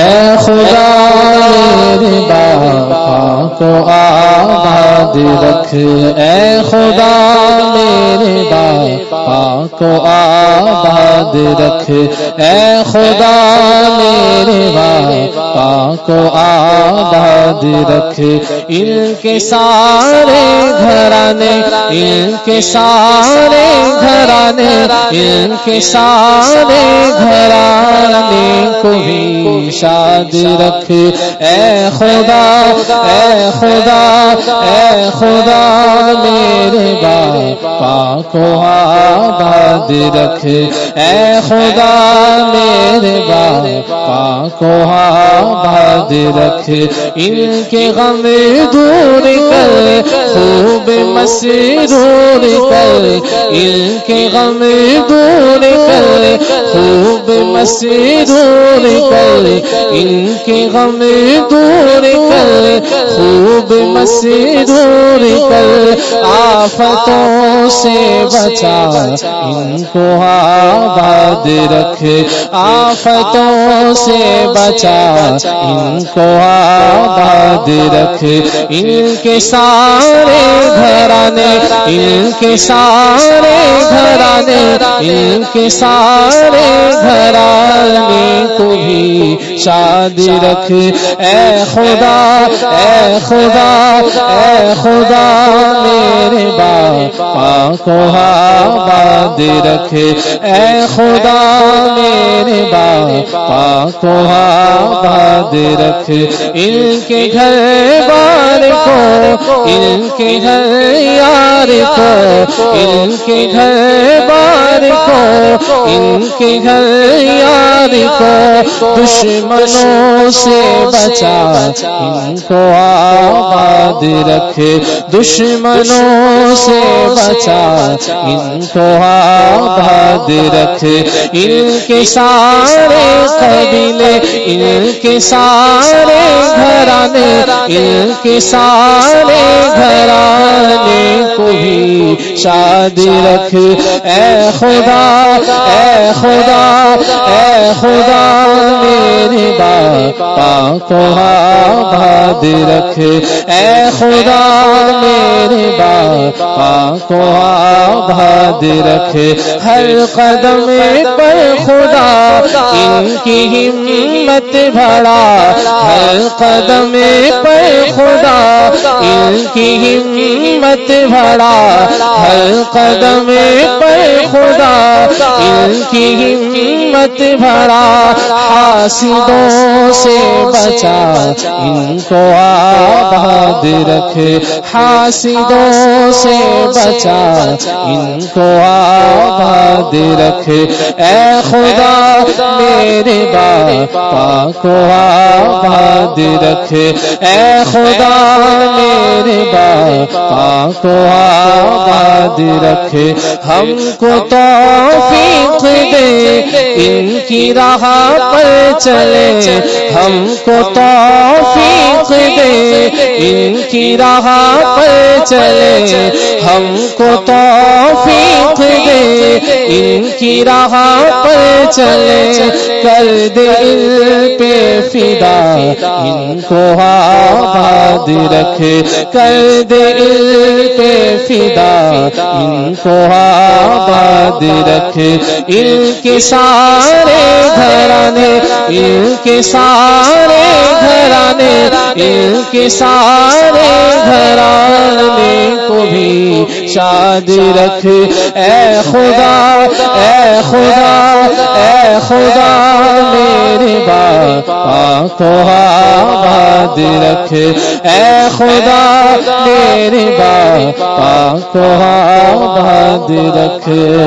اے خدا، میرے باپا کو آباد رکھ۔ اے خدا، میرے باپا کو آباد رکھ۔ اے خدا، میرے باپا کو آباد رکھ۔ ان کے سارے گھرانے، ان کے سارے گھرانے ان کے سارے گھرانے کو بھی شاد رکھ۔ اے خدا اے خدا اے خدا، میرے باپا کو آباد رکھ۔ اے خدا، میرے باپا کو آباد رکھ۔ ان کے غم دور کر، خوب مسرور کر۔ ان کے غم دور کر، خوب مسرور کر، ان کے غم دور کر، خوب مسرور کر، آفتوں سے بچا، ان کو آباد رکھ آفتوں سے بچا، ان کو آباد رکھ ان کے سارے گھرانے، ان کے سارے گھرانے، ان کے سارے گھرانے کو بھی شاد رکھ اے خدا اے خدا اے خدا میرے باپا کو آباد رکھ اے خدا میرے باپا کو آباد رکھ ان کے گھر بار کو، ان کے گھر یار کو، ان کے گھر بار کو، ان کے گھر یار کو۔ دشمنوں سے بچا، ان کو آباد رکھ دشمنوں سے بچا، ان کو آباد رکھ ان کے سارے قبیلے، ان کے سارے گھرانے، ان کے سارے گھرانے کو بھی شاد رکھ۔ اے خدا اے خدا اے خدا میرے باپا آباد رکھ اے خدا میرے باپا کو آباد رکھ ہر قدم پر خدا، ان کی ہمت بڑا ہر قدم پر خدا، ان کی ہمت بڑا ہر قدم پر خدا، ان کی ہمت بڑا حاسدوں سے بچا، ان کو آباد رکھ، حاسدوں سے بچا، ان کو آباد رکھ۔ اے خدا، میرے باپا کو آباد رکھ۔ اے خدا، میرے باپا کو آباد رکھ۔ ہم کو توفیق دے۔ کی راہ پر چلے، ہم کو توفیق دے۔ ان کی راہ پر چلے، ہم کو توفیق دے۔ ان کی راہ پر چلے، کر دے فدا ان کو آباد رکھ کر دل پہ فدا، ان کو آباد رکھ ان کے سارے گھرانے، ان کے سارے گھرانے، ان کے سارے گھرانے کو بھی شاد رکھ۔ اے خدا اے خدا اے خدا، میرے باپا کو آباد رکھ۔ اے خدا، میرے باپا کو آباد رکھ۔